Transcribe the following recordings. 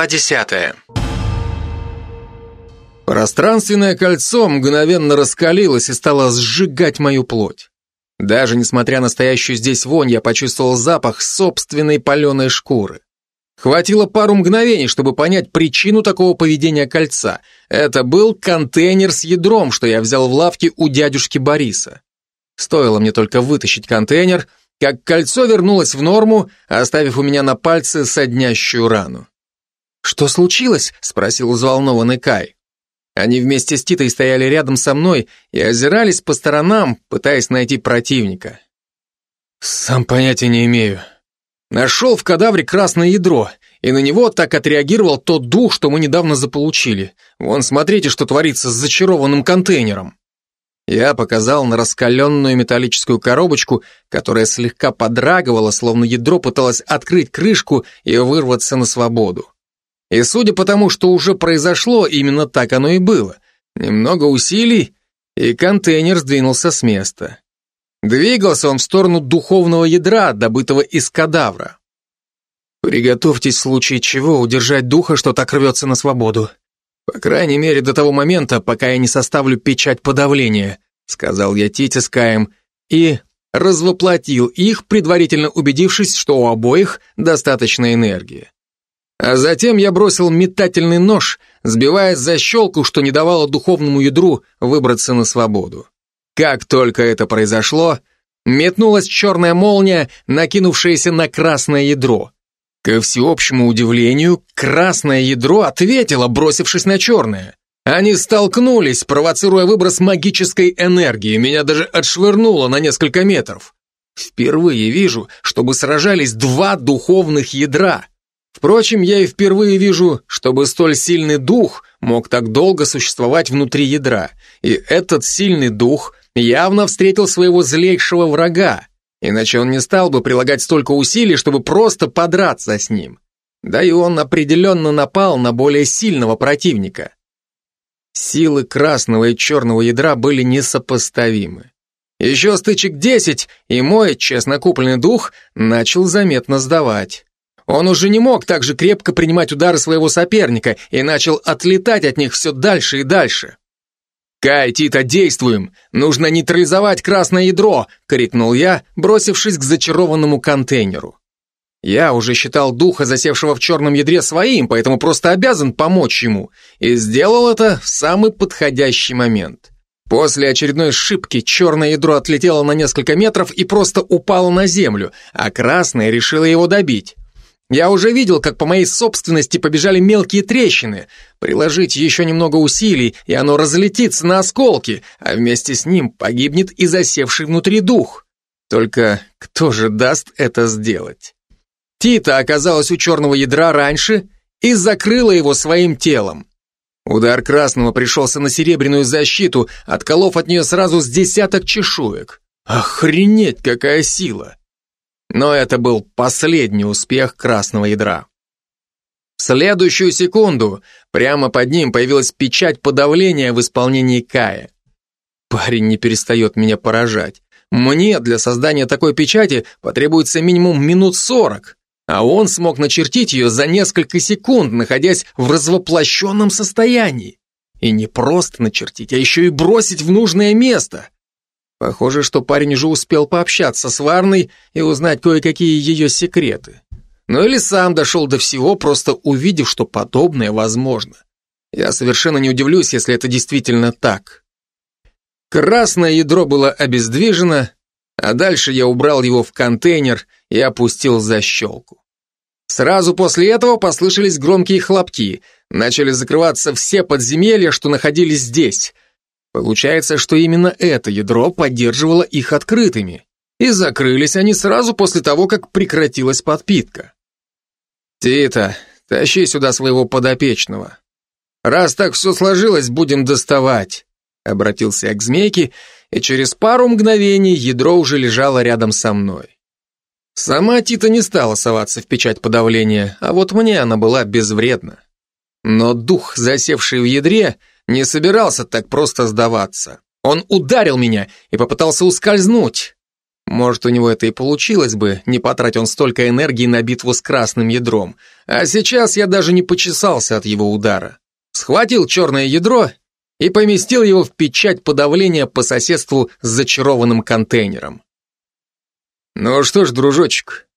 Глава десятая. Пространственное кольцо мгновенно раскалилось и стало сжигать мою плоть. Даже несмотря на стоящую здесь вонь, я почувствовал запах собственной паленой шкуры. Хватило пару мгновений, чтобы понять причину такого поведения кольца. Это был контейнер с ядром, что я взял в лавке у дядюшки Бориса. Стоило мне только вытащить контейнер, как кольцо вернулось в норму, оставив у меня на пальце соднящую рану. «Что случилось?» — спросил взволнованный Кай. Они вместе с Титой стояли рядом со мной и озирались по сторонам, пытаясь найти противника. «Сам понятия не имею. Нашел в кадавре красное ядро, и на него так отреагировал тот дух, что мы недавно заполучили. Вон, смотрите, что творится с зачарованным контейнером». Я показал на раскаленную металлическую коробочку, которая слегка подрагивала, словно ядро пыталось открыть крышку и вырваться на свободу. И судя по тому, что уже произошло, именно так оно и было. Немного усилий, и контейнер сдвинулся с места. Двигался он в сторону духовного ядра, добытого из кадавра. Приготовьтесь в случае чего удержать духа, что так рвется на свободу. По крайней мере, до того момента, пока я не составлю печать подавления, сказал я Тите с Каем, и развоплотил их, предварительно убедившись, что у обоих достаточно энергии. А затем я бросил метательный нож, сбивая защелку, что не давало духовному ядру выбраться на свободу. Как только это произошло, метнулась черная молния, накинувшаяся на красное ядро. Ко всеобщему удивлению, красное ядро ответило, бросившись на черное. Они столкнулись, провоцируя выброс магической энергии, меня даже отшвырнуло на несколько метров. Впервые вижу, чтобы сражались два духовных ядра. Впрочем, я и впервые вижу, чтобы столь сильный дух мог так долго существовать внутри ядра. И этот сильный дух явно встретил своего злейшего врага, иначе он не стал бы прилагать столько усилий, чтобы просто подраться с ним. Да и он определенно напал на более сильного противника. Силы красного и черного ядра были несопоставимы. Еще стычек десять, и мой, честно купленный дух, начал заметно сдавать. Он уже не мог так же крепко принимать удары своего соперника и начал отлетать от них все дальше и дальше. «Кай, Тита, действуем! Нужно нейтрализовать красное ядро!» — крикнул я, бросившись к зачарованному контейнеру. Я уже считал духа, засевшего в черном ядре, своим, поэтому просто обязан помочь ему, и сделал это в самый подходящий момент. После очередной шибки черное ядро отлетело на несколько метров и просто упало на землю, а красное решило его добить. Я уже видел, как по моей собственности побежали мелкие трещины. Приложить еще немного усилий, и оно разлетится на осколки, а вместе с ним погибнет и засевший внутри дух. Только кто же даст это сделать? Тита оказалась у черного ядра раньше и закрыла его своим телом. Удар красного пришелся на серебряную защиту, отколов от нее сразу с десяток чешуек. Охренеть, какая сила! Но это был последний успех красного ядра. В следующую секунду прямо под ним появилась печать подавления в исполнении Кая. Парень не перестает меня поражать. Мне для создания такой печати потребуется минимум минут сорок, а он смог начертить ее за несколько секунд, находясь в развоплощенном состоянии. И не просто начертить, а еще и бросить в нужное место. Похоже, что парень уже успел пообщаться с Варной и узнать кое-какие ее секреты. Ну или сам дошел до всего, просто увидев, что подобное возможно. Я совершенно не удивлюсь, если это действительно так. Красное ядро было обездвижено, а дальше я убрал его в контейнер и опустил защелку. Сразу после этого послышались громкие хлопки, начали закрываться все подземелья, что находились здесь — Получается, что именно это ядро поддерживало их открытыми, и закрылись они сразу после того, как прекратилась подпитка. «Тита, тащи сюда своего подопечного. Раз так все сложилось, будем доставать», обратился я к змейке, и через пару мгновений ядро уже лежало рядом со мной. Сама Тита не стала соваться в печать подавления, а вот мне она была безвредна. Но дух, засевший в ядре, не собирался так просто сдаваться. Он ударил меня и попытался ускользнуть. Может, у него это и получилось бы, не потратить он столько энергии на битву с красным ядром. А сейчас я даже не почесался от его удара. Схватил черное ядро и поместил его в печать подавления по соседству с зачарованным контейнером. «Ну что ж, дружочек,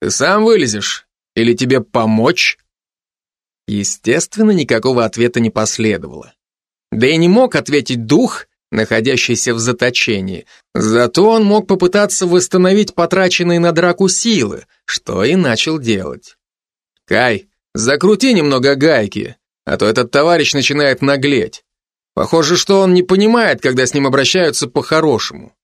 ты сам вылезешь? Или тебе помочь?» Естественно, никакого ответа не последовало. Да и не мог ответить дух, находящийся в заточении. Зато он мог попытаться восстановить потраченные на драку силы, что и начал делать. «Кай, закрути немного гайки, а то этот товарищ начинает наглеть. Похоже, что он не понимает, когда с ним обращаются по-хорошему.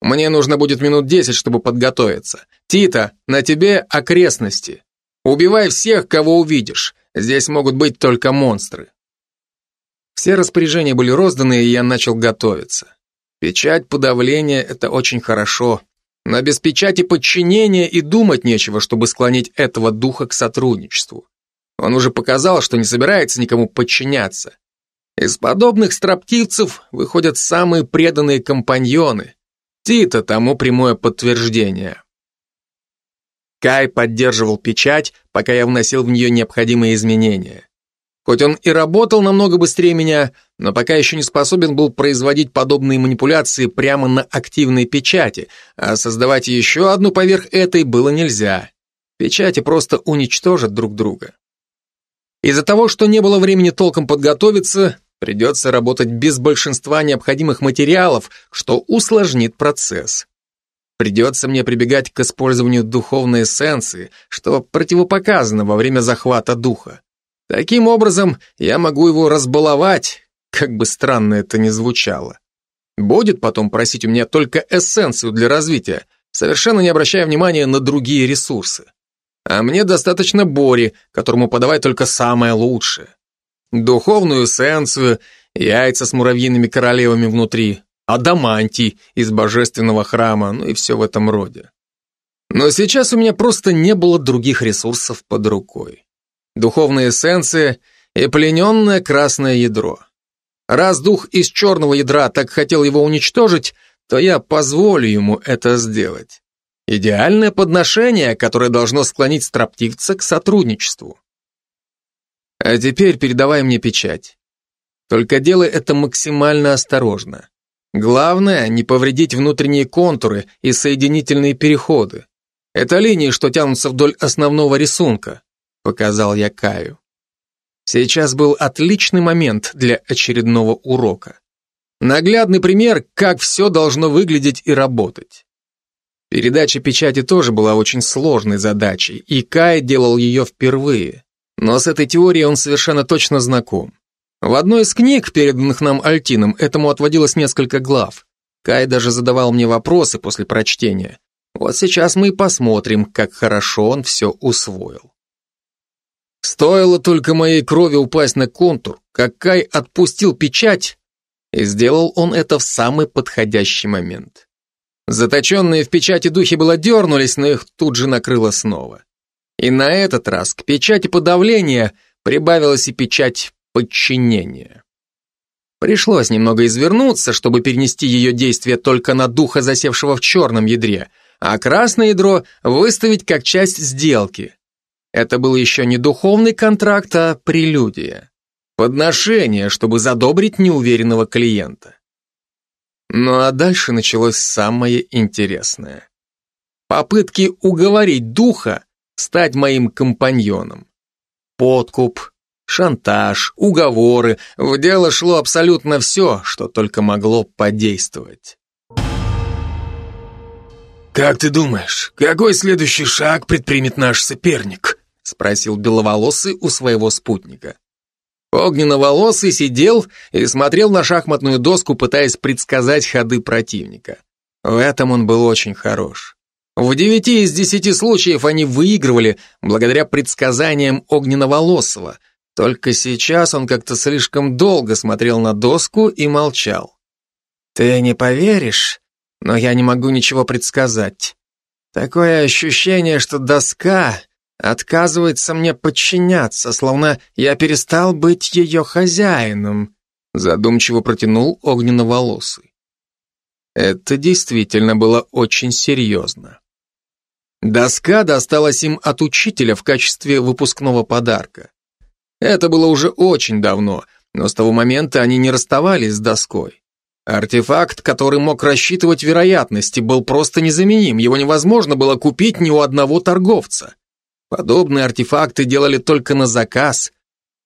Мне нужно будет минут десять, чтобы подготовиться. Тита, на тебе окрестности. Убивай всех, кого увидишь. Здесь могут быть только монстры. Все распоряжения были розданы, и я начал готовиться. Печать подавления — это очень хорошо. Но без печати подчинения и думать нечего, чтобы склонить этого духа к сотрудничеству. Он уже показал, что не собирается никому подчиняться. Из подобных строптивцев выходят самые преданные компаньоны. Тита тому прямое подтверждение. Кай поддерживал печать, пока я вносил в нее необходимые изменения. Хоть он и работал намного быстрее меня, но пока еще не способен был производить подобные манипуляции прямо на активной печати, а создавать еще одну поверх этой было нельзя. Печати просто уничтожат друг друга. Из-за того, что не было времени толком подготовиться, придется работать без большинства необходимых материалов, что усложнит процесс. Придется мне прибегать к использованию духовной эссенции, что противопоказано во время захвата духа. Таким образом, я могу его разбаловать, как бы странно это ни звучало. Будет потом просить у меня только эссенцию для развития, совершенно не обращая внимания на другие ресурсы. А мне достаточно Бори, которому подавать только самое лучшее. Духовную эссенцию, яйца с муравьиными королевами внутри, адамантий из божественного храма, ну и все в этом роде. Но сейчас у меня просто не было других ресурсов под рукой духовная эссенция и плененное красное ядро. Раз дух из черного ядра так хотел его уничтожить, то я позволю ему это сделать. Идеальное подношение, которое должно склонить строптивца к сотрудничеству. А теперь передавай мне печать. Только делай это максимально осторожно. Главное, не повредить внутренние контуры и соединительные переходы. Это линии, что тянутся вдоль основного рисунка показал я Каю. Сейчас был отличный момент для очередного урока. Наглядный пример, как все должно выглядеть и работать. Передача печати тоже была очень сложной задачей, и Кай делал ее впервые. Но с этой теорией он совершенно точно знаком. В одной из книг, переданных нам Альтином, этому отводилось несколько глав. Кай даже задавал мне вопросы после прочтения. Вот сейчас мы и посмотрим, как хорошо он все усвоил. Стоило только моей крови упасть на контур, как Кай отпустил печать, и сделал он это в самый подходящий момент. Заточенные в печати духи было дернулись, но их тут же накрыло снова. И на этот раз к печати подавления прибавилась и печать подчинения. Пришлось немного извернуться, чтобы перенести ее действие только на духа, засевшего в черном ядре, а красное ядро выставить как часть сделки. Это был еще не духовный контракт, а прелюдия. Подношение, чтобы задобрить неуверенного клиента. Ну а дальше началось самое интересное. Попытки уговорить духа стать моим компаньоном. Подкуп, шантаж, уговоры, в дело шло абсолютно все, что только могло подействовать. «Как ты думаешь, какой следующий шаг предпримет наш соперник?» Спросил Беловолосый у своего спутника. Огненноволосый сидел и смотрел на шахматную доску, пытаясь предсказать ходы противника. В этом он был очень хорош. В девяти из десяти случаев они выигрывали благодаря предсказаниям Огненноволосого. Только сейчас он как-то слишком долго смотрел на доску и молчал. «Ты не поверишь, но я не могу ничего предсказать. Такое ощущение, что доска отказывается мне подчиняться, словно я перестал быть ее хозяином», задумчиво протянул огненно-волосый. Это действительно было очень серьезно. Доска досталась им от учителя в качестве выпускного подарка. Это было уже очень давно, но с того момента они не расставались с доской. Артефакт, который мог рассчитывать вероятности, был просто незаменим, его невозможно было купить ни у одного торговца. Подобные артефакты делали только на заказ.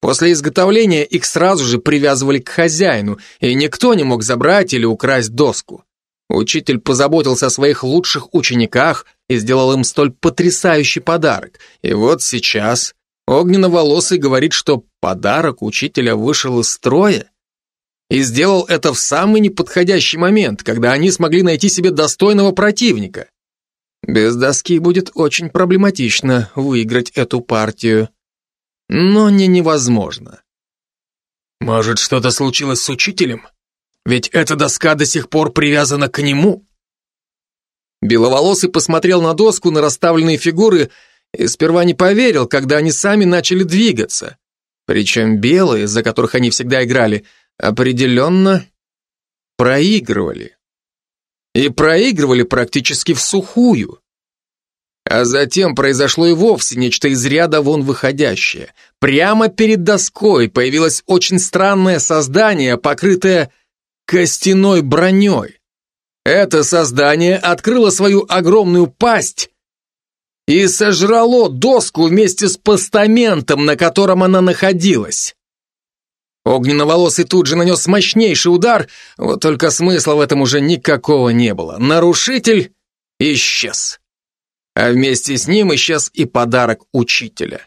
После изготовления их сразу же привязывали к хозяину, и никто не мог забрать или украсть доску. Учитель позаботился о своих лучших учениках и сделал им столь потрясающий подарок. И вот сейчас огненно-волосый говорит, что подарок учителя вышел из строя и сделал это в самый неподходящий момент, когда они смогли найти себе достойного противника. Без доски будет очень проблематично выиграть эту партию. Но не невозможно. Может, что-то случилось с учителем? Ведь эта доска до сих пор привязана к нему. Беловолосый посмотрел на доску, на расставленные фигуры, и сперва не поверил, когда они сами начали двигаться. Причем белые, за которых они всегда играли, определенно проигрывали. И проигрывали практически в сухую. А затем произошло и вовсе нечто из ряда вон выходящее. Прямо перед доской появилось очень странное создание, покрытое костяной броней. Это создание открыло свою огромную пасть и сожрало доску вместе с постаментом, на котором она находилась. Огненноволосый тут же нанес мощнейший удар, вот только смысла в этом уже никакого не было. Нарушитель исчез. А вместе с ним исчез и подарок учителя.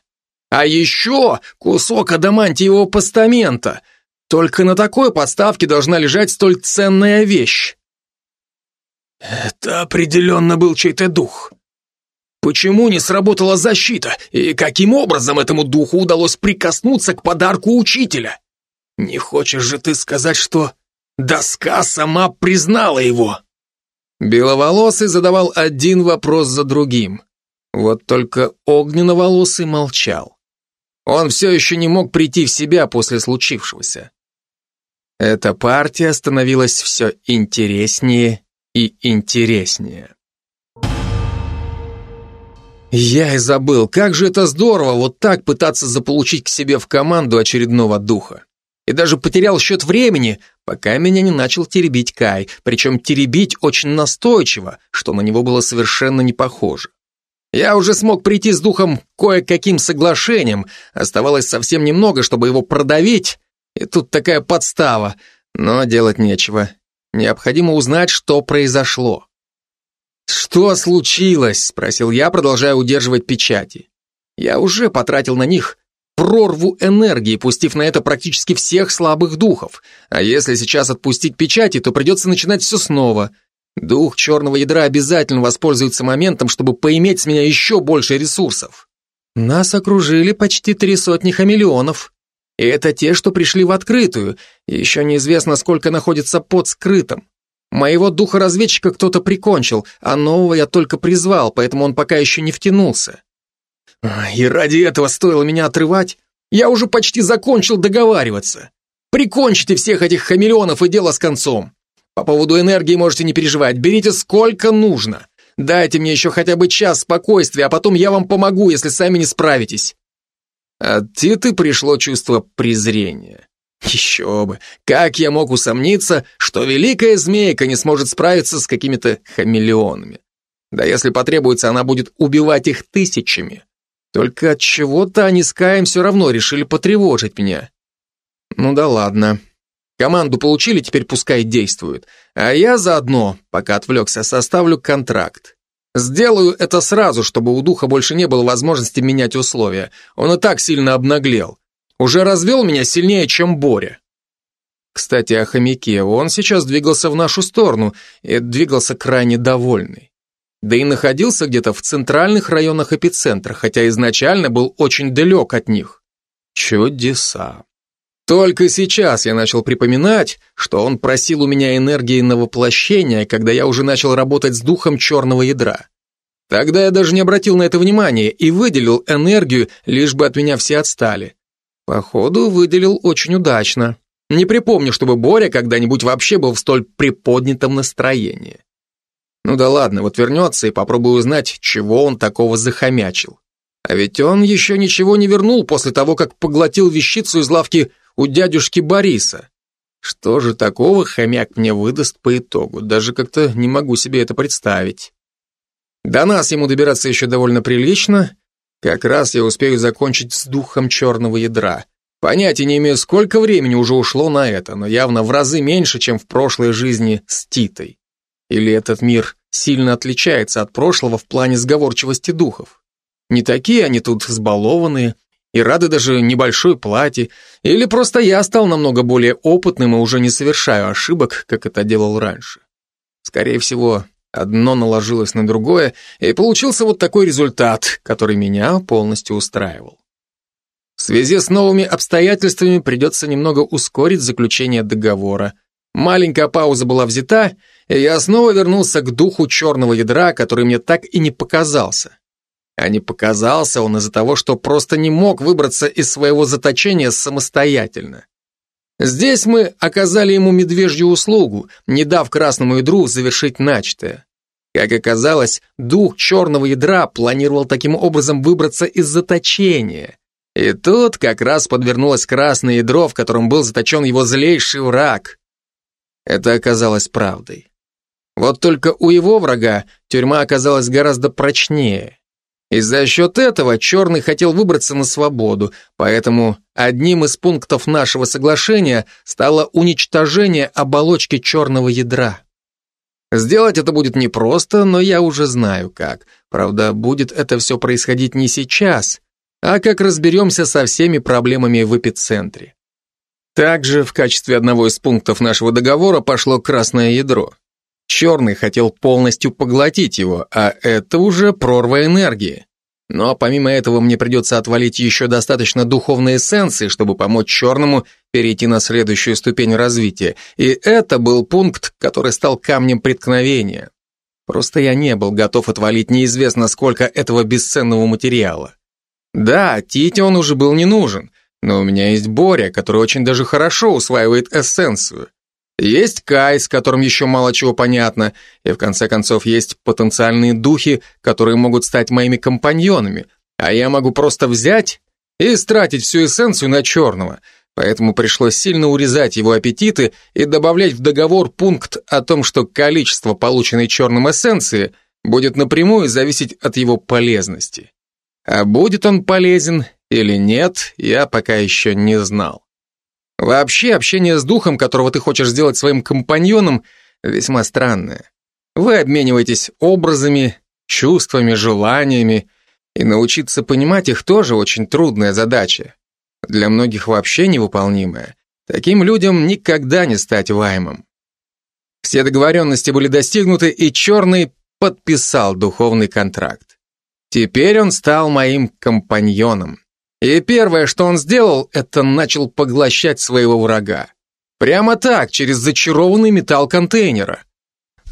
А еще кусок адамантиевого постамента, только на такой подставке должна лежать столь ценная вещь. Это определенно был чей-то дух. Почему не сработала защита, и каким образом этому духу удалось прикоснуться к подарку учителя? Не хочешь же ты сказать, что доска сама признала его? Беловолосый задавал один вопрос за другим. Вот только огненноволосый молчал. Он все еще не мог прийти в себя после случившегося. Эта партия становилась все интереснее и интереснее. Я и забыл, как же это здорово вот так пытаться заполучить к себе в команду очередного духа. И даже потерял счет времени, пока меня не начал теребить Кай, причем теребить очень настойчиво, что на него было совершенно не похоже. Я уже смог прийти с духом кое-каким соглашением, оставалось совсем немного, чтобы его продавить, и тут такая подстава, но делать нечего. Необходимо узнать, что произошло. «Что случилось?» – спросил я, продолжая удерживать печати. Я уже потратил на них прорву энергии, пустив на это практически всех слабых духов. А если сейчас отпустить печати, то придется начинать все снова. Дух черного ядра обязательно воспользуется моментом, чтобы поиметь с меня еще больше ресурсов. Нас окружили почти три сотни хамелеонов. И это те, что пришли в открытую, еще неизвестно, сколько находится под скрытым. Моего духа-разведчика кто-то прикончил, а нового я только призвал, поэтому он пока еще не втянулся. И ради этого стоило меня отрывать? Я уже почти закончил договариваться. Прикончите всех этих хамелеонов и дело с концом. По поводу энергии можете не переживать, берите сколько нужно. Дайте мне еще хотя бы час спокойствия, а потом я вам помогу, если сами не справитесь. От Титы пришло чувство презрения. Еще бы, как я мог усомниться, что великая змейка не сможет справиться с какими-то хамелеонами? Да если потребуется, она будет убивать их тысячами. Только от чего-то они с Каем все равно решили потревожить меня. Ну да ладно. Команду получили, теперь пускай действуют. А я заодно, пока отвлекся, составлю контракт. Сделаю это сразу, чтобы у духа больше не было возможности менять условия. Он и так сильно обнаглел. Уже развел меня сильнее, чем Боря. Кстати, о хомяке. Он сейчас двигался в нашу сторону и двигался крайне довольный. Да и находился где-то в центральных районах эпицентра, хотя изначально был очень далек от них. Чудеса. Только сейчас я начал припоминать, что он просил у меня энергии на воплощение, когда я уже начал работать с духом черного ядра. Тогда я даже не обратил на это внимания и выделил энергию, лишь бы от меня все отстали. Походу, выделил очень удачно. Не припомню, чтобы Боря когда-нибудь вообще был в столь приподнятом настроении. Ну да ладно, вот вернется и попробую узнать, чего он такого захомячил. А ведь он еще ничего не вернул после того, как поглотил вещицу из лавки у дядюшки Бориса. Что же такого хомяк мне выдаст по итогу? Даже как-то не могу себе это представить. До нас ему добираться еще довольно прилично. Как раз я успею закончить с духом черного ядра. Понятия не имею, сколько времени уже ушло на это, но явно в разы меньше, чем в прошлой жизни с Титой. Или этот мир сильно отличается от прошлого в плане сговорчивости духов. Не такие они тут сбалованные и рады даже небольшой плате, или просто я стал намного более опытным и уже не совершаю ошибок, как это делал раньше. Скорее всего, одно наложилось на другое, и получился вот такой результат, который меня полностью устраивал. В связи с новыми обстоятельствами придется немного ускорить заключение договора. Маленькая пауза была взята, и я снова вернулся к духу черного ядра, который мне так и не показался. А не показался он из-за того, что просто не мог выбраться из своего заточения самостоятельно. Здесь мы оказали ему медвежью услугу, не дав красному ядру завершить начатое. Как оказалось, дух черного ядра планировал таким образом выбраться из заточения. И тут как раз подвернулось красное ядро, в котором был заточен его злейший враг. Это оказалось правдой. Вот только у его врага тюрьма оказалась гораздо прочнее. И за счет этого Черный хотел выбраться на свободу, поэтому одним из пунктов нашего соглашения стало уничтожение оболочки черного ядра. Сделать это будет непросто, но я уже знаю как. Правда, будет это все происходить не сейчас, а как разберемся со всеми проблемами в эпицентре. Также в качестве одного из пунктов нашего договора пошло красное ядро. Черный хотел полностью поглотить его, а это уже прорва энергии. Но помимо этого мне придется отвалить еще достаточно духовной эссенции, чтобы помочь черному перейти на следующую ступень развития. И это был пункт, который стал камнем преткновения. Просто я не был готов отвалить неизвестно сколько этого бесценного материала. Да, Тите он уже был не нужен, но у меня есть Боря, который очень даже хорошо усваивает эссенцию. Есть Кай, с которым еще мало чего понятно, и в конце концов есть потенциальные духи, которые могут стать моими компаньонами, а я могу просто взять и стратить всю эссенцию на черного, поэтому пришлось сильно урезать его аппетиты и добавлять в договор пункт о том, что количество полученной черным эссенции будет напрямую зависеть от его полезности. А будет он полезен или нет, я пока еще не знал. Вообще, общение с духом, которого ты хочешь сделать своим компаньоном, весьма странное. Вы обмениваетесь образами, чувствами, желаниями, и научиться понимать их тоже очень трудная задача. Для многих вообще невыполнимая. Таким людям никогда не стать ваймом. Все договоренности были достигнуты, и Черный подписал духовный контракт. Теперь он стал моим компаньоном. И первое, что он сделал, это начал поглощать своего врага. Прямо так, через зачарованный металл контейнера.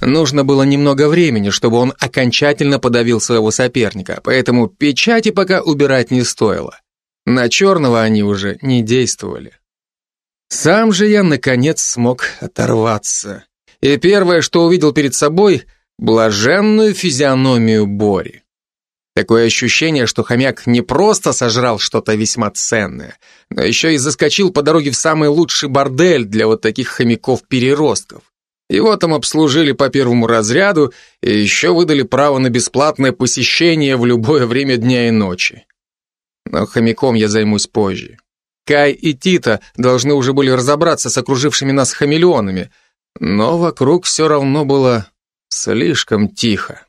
Нужно было немного времени, чтобы он окончательно подавил своего соперника, поэтому печати пока убирать не стоило. На черного они уже не действовали. Сам же я, наконец, смог оторваться. И первое, что увидел перед собой, блаженную физиономию Бори. Такое ощущение, что хомяк не просто сожрал что-то весьма ценное, но еще и заскочил по дороге в самый лучший бордель для вот таких хомяков-переростков. Его там обслужили по первому разряду и еще выдали право на бесплатное посещение в любое время дня и ночи. Но хомяком я займусь позже. Кай и Тита должны уже были разобраться с окружившими нас хамелеонами, но вокруг все равно было слишком тихо.